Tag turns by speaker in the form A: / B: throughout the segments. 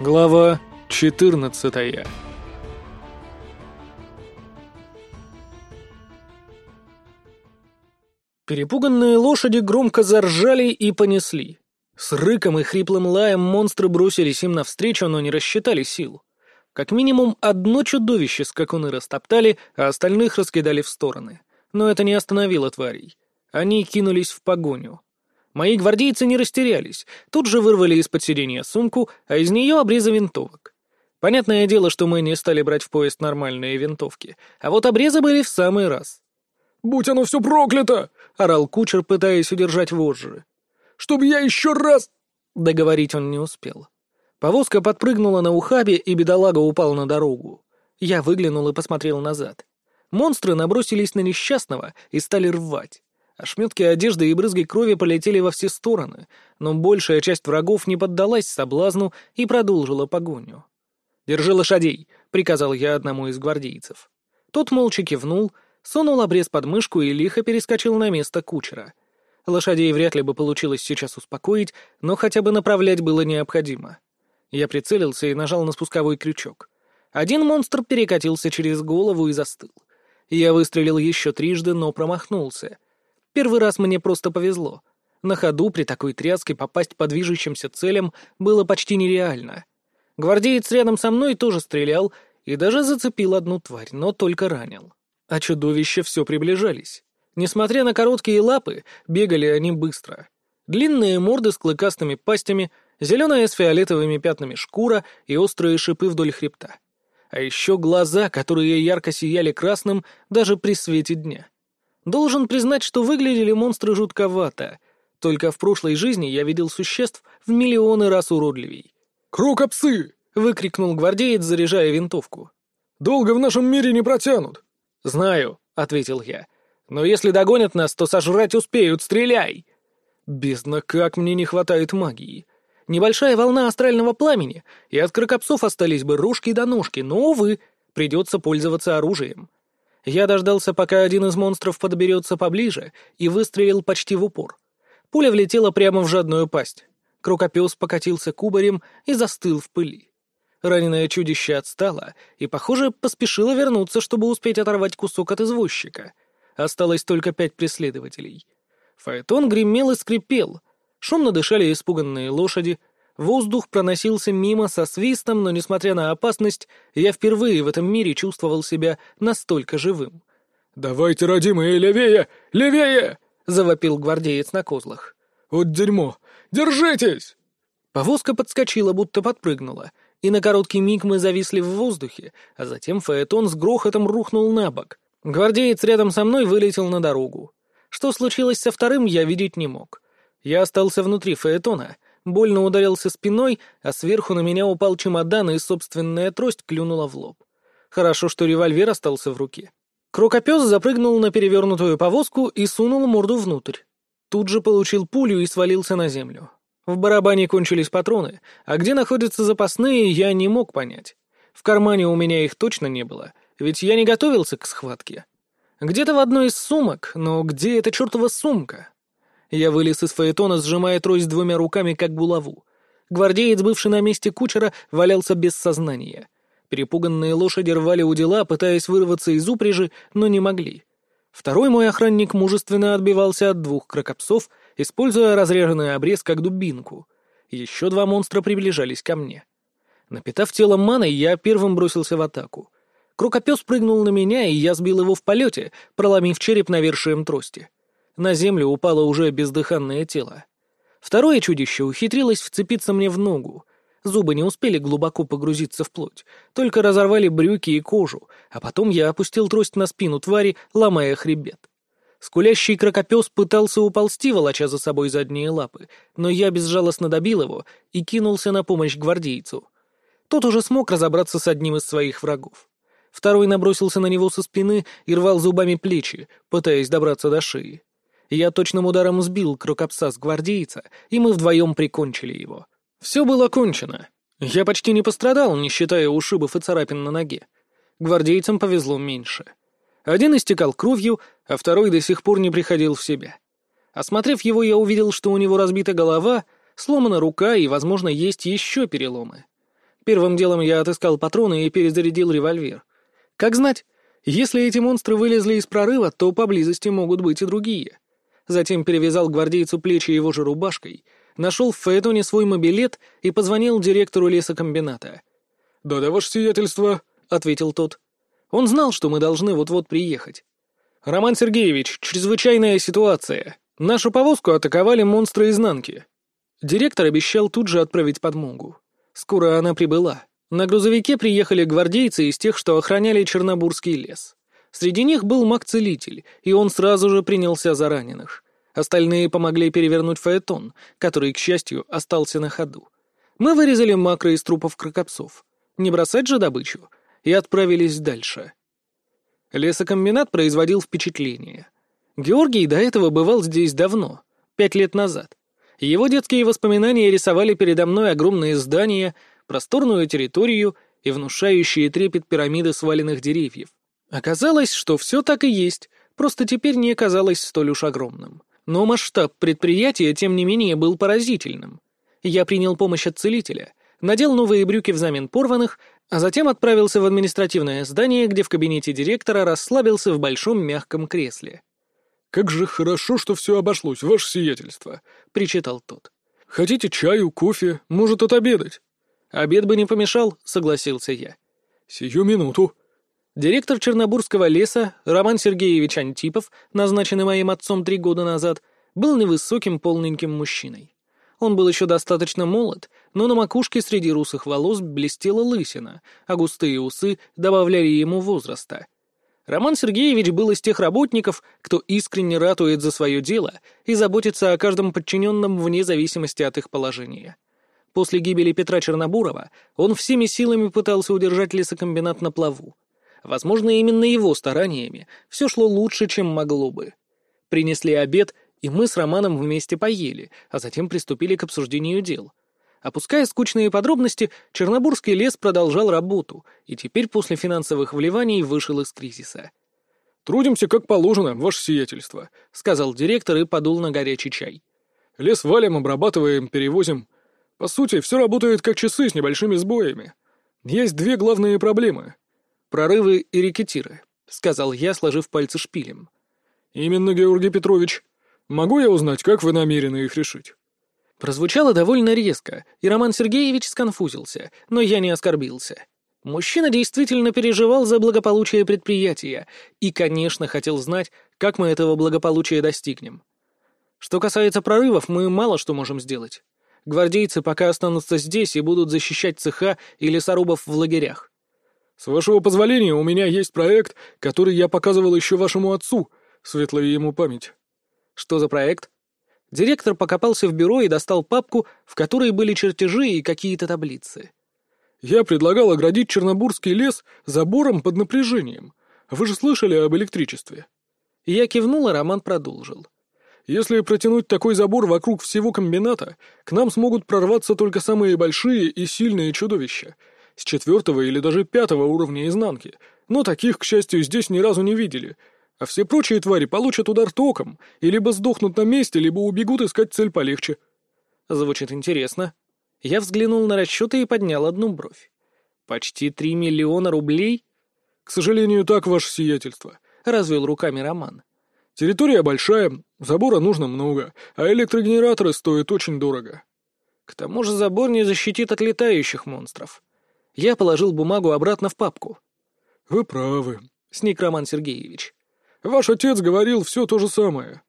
A: Глава 14 Перепуганные лошади громко заржали и понесли. С рыком и хриплым лаем монстры бросились им навстречу, но не рассчитали сил. Как минимум одно чудовище скакуны растоптали, а остальных раскидали в стороны. Но это не остановило тварей. Они кинулись в погоню. Мои гвардейцы не растерялись, тут же вырвали из-под сиденья сумку, а из нее обрезы винтовок. Понятное дело, что мы не стали брать в поезд нормальные винтовки, а вот обрезы были в самый раз.
B: «Будь оно все проклято!» — орал кучер, пытаясь удержать вожжи. «Чтоб я еще раз...»
A: Договорить он не успел. Повозка подпрыгнула на ухабе, и бедолага упал на дорогу. Я выглянул и посмотрел назад. Монстры набросились на несчастного и стали рвать. Ошметки одежды и брызги крови полетели во все стороны, но большая часть врагов не поддалась соблазну и продолжила погоню. «Держи лошадей!» — приказал я одному из гвардейцев. Тот молча кивнул, сунул обрез под мышку и лихо перескочил на место кучера. Лошадей вряд ли бы получилось сейчас успокоить, но хотя бы направлять было необходимо. Я прицелился и нажал на спусковой крючок. Один монстр перекатился через голову и застыл. Я выстрелил еще трижды, но промахнулся — Первый раз мне просто повезло. На ходу при такой тряске попасть по движущимся целям было почти нереально. Гвардеец рядом со мной тоже стрелял и даже зацепил одну тварь, но только ранил. А чудовища все приближались. Несмотря на короткие лапы, бегали они быстро. Длинные морды с клыкастыми пастями, зеленая с фиолетовыми пятнами шкура и острые шипы вдоль хребта. А еще глаза, которые ярко сияли красным даже при свете дня. Должен признать, что выглядели монстры жутковато. Только в прошлой жизни я видел существ в миллионы раз уродливей.
B: «Крокопсы!» — выкрикнул гвардеец, заряжая винтовку. «Долго в нашем мире не протянут!»
A: «Знаю», — ответил я. «Но если догонят нас, то сожрать успеют, стреляй!» Бездна, как мне не хватает магии. Небольшая волна астрального пламени, и от крокопсов остались бы ружки до ножки, но, увы, придется пользоваться оружием. Я дождался, пока один из монстров подберется поближе, и выстрелил почти в упор. Пуля влетела прямо в жадную пасть. Крокопес покатился кубарем и застыл в пыли. Раненое чудище отстало и, похоже, поспешило вернуться, чтобы успеть оторвать кусок от извозчика. Осталось только пять преследователей. Фаэтон гремел и скрипел. Шумно дышали испуганные лошади — Воздух проносился мимо со свистом, но, несмотря на опасность, я впервые в этом мире чувствовал себя настолько живым.
B: «Давайте, родимые, левее! Левее!» — завопил гвардеец на козлах. «Вот дерьмо! Держитесь!»
A: Повозка подскочила, будто подпрыгнула, и на короткий миг мы зависли в воздухе, а затем Фаэтон с грохотом рухнул на бок. Гвардеец рядом со мной вылетел на дорогу. Что случилось со вторым, я видеть не мог. Я остался внутри Фаэтона — больно ударился спиной, а сверху на меня упал чемодан, и собственная трость клюнула в лоб. Хорошо, что револьвер остался в руке. Крокопес запрыгнул на перевернутую повозку и сунул морду внутрь. Тут же получил пулю и свалился на землю. В барабане кончились патроны, а где находятся запасные, я не мог понять. В кармане у меня их точно не было, ведь я не готовился к схватке. Где-то в одной из сумок, но где эта чертова сумка? Я вылез из фаэтона, сжимая трость двумя руками, как булаву. Гвардеец, бывший на месте кучера, валялся без сознания. Перепуганные лошади рвали у дела, пытаясь вырваться из упряжи, но не могли. Второй мой охранник мужественно отбивался от двух крокопсов, используя разреженный обрез как дубинку. Еще два монстра приближались ко мне. Напитав тело маной, я первым бросился в атаку. Крокопес прыгнул на меня, и я сбил его в полете, проломив череп навершием трости. На землю упало уже бездыханное тело. Второе чудище ухитрилось вцепиться мне в ногу. Зубы не успели глубоко погрузиться в плоть, только разорвали брюки и кожу, а потом я опустил трость на спину твари, ломая хребет. Скулящий крокопес пытался уползти, волоча за собой задние лапы, но я безжалостно добил его и кинулся на помощь гвардейцу. Тот уже смог разобраться с одним из своих врагов. Второй набросился на него со спины и рвал зубами плечи, пытаясь добраться до шеи. Я точным ударом сбил крокопса с гвардейца, и мы вдвоем прикончили его. Все было кончено. Я почти не пострадал, не считая ушибов и царапин на ноге. Гвардейцам повезло меньше. Один истекал кровью, а второй до сих пор не приходил в себя. Осмотрев его, я увидел, что у него разбита голова, сломана рука и, возможно, есть еще переломы. Первым делом я отыскал патроны и перезарядил револьвер. Как знать, если эти монстры вылезли из прорыва, то поблизости могут быть и другие. Затем перевязал гвардейцу плечи его же рубашкой, нашел в Фаэтоне свой мобилет и позвонил директору лесокомбината.
B: «Да-да, ваше сиятельство», — ответил тот.
A: Он знал, что мы должны вот-вот приехать. «Роман Сергеевич, чрезвычайная ситуация. Нашу повозку атаковали монстры изнанки». Директор обещал тут же отправить подмогу. Скоро она прибыла. На грузовике приехали гвардейцы из тех, что охраняли Чернобурский лес. Среди них был маг-целитель, и он сразу же принялся за раненых. Остальные помогли перевернуть фаэтон, который, к счастью, остался на ходу. Мы вырезали макро из трупов крокопсов. Не бросать же добычу. И отправились дальше. Лесокомбинат производил впечатление. Георгий до этого бывал здесь давно, пять лет назад. Его детские воспоминания рисовали передо мной огромные здания, просторную территорию и внушающие трепет пирамиды сваленных деревьев. Оказалось, что все так и есть, просто теперь не казалось столь уж огромным. Но масштаб предприятия, тем не менее, был поразительным. Я принял помощь от целителя, надел новые брюки взамен порванных, а затем отправился в административное здание, где в кабинете директора расслабился в большом мягком кресле.
B: «Как же хорошо, что все обошлось, ваше сиятельство», — причитал тот. «Хотите чаю, кофе, может, отобедать?»
A: «Обед бы не помешал», — согласился я.
B: «Сию минуту»,
A: Директор Чернобурского леса Роман Сергеевич Антипов, назначенный моим отцом три года назад, был невысоким полненьким мужчиной. Он был еще достаточно молод, но на макушке среди русых волос блестела лысина, а густые усы добавляли ему возраста. Роман Сергеевич был из тех работников, кто искренне ратует за свое дело и заботится о каждом подчиненном вне зависимости от их положения. После гибели Петра Чернобурова он всеми силами пытался удержать лесокомбинат на плаву. Возможно, именно его стараниями все шло лучше, чем могло бы. Принесли обед, и мы с Романом вместе поели, а затем приступили к обсуждению дел. Опуская скучные подробности, Чернобурский лес продолжал работу, и теперь после финансовых вливаний вышел из кризиса.
B: «Трудимся как положено, ваше сиятельство», — сказал директор и подул на горячий чай. «Лес валим, обрабатываем, перевозим. По сути, все работает как часы с небольшими сбоями. Есть две главные проблемы
A: прорывы и рекетиры», — сказал я, сложив пальцы шпилем.
B: «Именно, Георгий Петрович. Могу я узнать, как вы намерены их решить?»
A: Прозвучало довольно резко, и Роман Сергеевич сконфузился, но я не оскорбился. Мужчина действительно переживал за благополучие предприятия и, конечно, хотел знать, как мы этого благополучия достигнем. Что касается прорывов, мы мало что можем сделать. Гвардейцы пока останутся здесь и будут защищать цеха и лесорубов в лагерях.
B: «С вашего позволения, у меня есть проект, который я показывал еще вашему отцу, светлая ему память».
A: «Что за проект?» Директор покопался в бюро и достал папку, в которой были чертежи и какие-то таблицы.
B: «Я предлагал оградить Чернобурский лес забором под напряжением. Вы же слышали об электричестве?»
A: Я кивнул, и Роман продолжил.
B: «Если протянуть такой забор вокруг всего комбината, к нам смогут прорваться только самые большие и сильные чудовища — с четвертого или даже пятого уровня изнанки, но таких, к счастью, здесь ни разу не видели. А все прочие твари получат удар током, и либо сдохнут на месте, либо убегут искать цель полегче.
A: Звучит интересно. Я взглянул на расчеты и поднял одну бровь. Почти три миллиона рублей?
B: К сожалению, так, ваше сиятельство.
A: Развел руками Роман.
B: Территория большая, забора нужно много, а электрогенераторы стоят очень дорого.
A: К тому же забор не защитит от летающих монстров. Я положил бумагу обратно в папку.
B: «Вы правы», —
A: сник Роман Сергеевич.
B: «Ваш отец говорил все то же самое».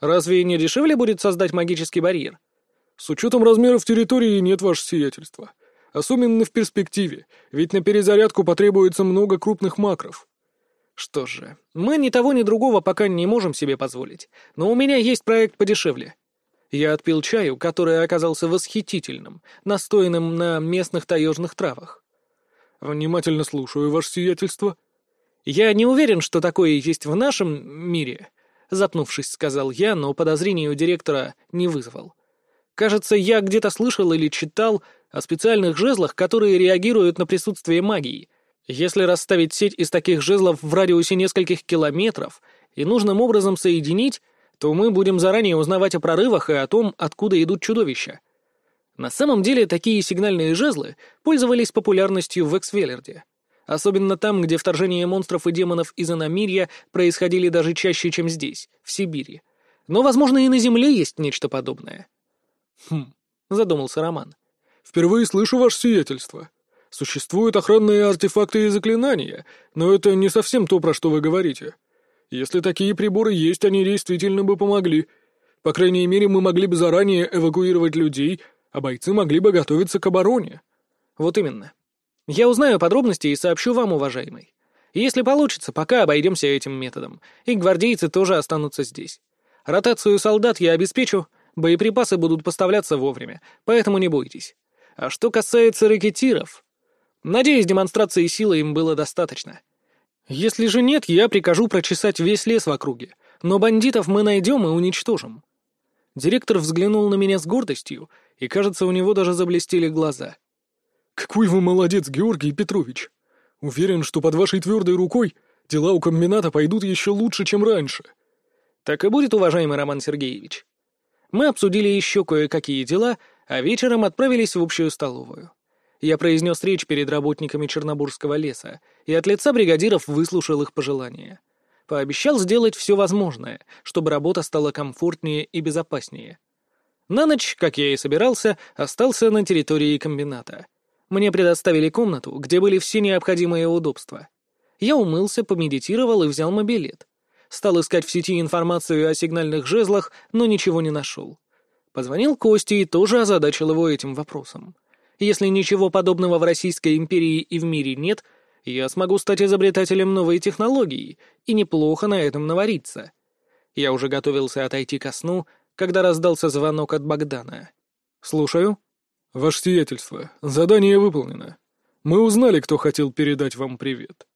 A: «Разве не дешевле будет создать магический барьер?»
B: «С учетом размеров территории нет ваше сиятельства. Особенно в перспективе, ведь на перезарядку потребуется много крупных макров».
A: «Что же, мы ни того, ни другого пока не можем себе позволить, но у меня есть проект подешевле. Я отпил чаю, который оказался восхитительным, настоянным на местных таежных травах.
B: «Внимательно слушаю, ваше сиятельство».
A: «Я не уверен, что такое есть в нашем мире», — запнувшись, сказал я, но подозрений у директора не вызвал. «Кажется, я где-то слышал или читал о специальных жезлах, которые реагируют на присутствие магии. Если расставить сеть из таких жезлов в радиусе нескольких километров и нужным образом соединить, то мы будем заранее узнавать о прорывах и о том, откуда идут чудовища. На самом деле, такие сигнальные жезлы пользовались популярностью в Эксвеллерде. Особенно там, где вторжение монстров и демонов из иномирья происходили даже чаще, чем здесь, в Сибири. Но, возможно, и на Земле есть нечто подобное.
B: «Хм», —
A: задумался Роман.
B: «Впервые слышу ваше сиятельство. Существуют охранные артефакты и заклинания, но это не совсем то, про что вы говорите. Если такие приборы есть, они действительно бы помогли. По крайней мере, мы могли бы заранее эвакуировать людей, а бойцы могли бы готовиться к обороне».
A: «Вот именно. Я узнаю подробности и сообщу вам, уважаемый. Если получится, пока обойдемся этим методом, и гвардейцы тоже останутся здесь. Ротацию солдат я обеспечу, боеприпасы будут поставляться вовремя, поэтому не бойтесь. А что касается ракетиров, Надеюсь, демонстрации силы им было достаточно. Если же нет, я прикажу прочесать весь лес в округе, но бандитов мы найдем и уничтожим. Директор взглянул на меня с гордостью, и, кажется, у него даже заблестели глаза.
B: «Какой вы молодец, Георгий Петрович! Уверен, что под вашей твердой рукой дела у комбината пойдут еще лучше, чем раньше».
A: «Так и будет, уважаемый Роман Сергеевич». Мы обсудили еще кое-какие дела, а вечером отправились в общую столовую. Я произнес речь перед работниками Чернобурского леса и от лица бригадиров выслушал их пожелания. Пообещал сделать все возможное, чтобы работа стала комфортнее и безопаснее. На ночь, как я и собирался, остался на территории комбината. Мне предоставили комнату, где были все необходимые удобства. Я умылся, помедитировал и взял мобилет. Стал искать в сети информацию о сигнальных жезлах, но ничего не нашел. Позвонил Косте и тоже озадачил его этим вопросом. Если ничего подобного в Российской империи и в мире нет, я смогу стать изобретателем новой технологии и неплохо на этом навариться. Я уже готовился отойти ко сну, когда раздался звонок от Богдана. «Слушаю».
B: «Ваше сиятельство, задание выполнено. Мы узнали, кто хотел передать вам привет».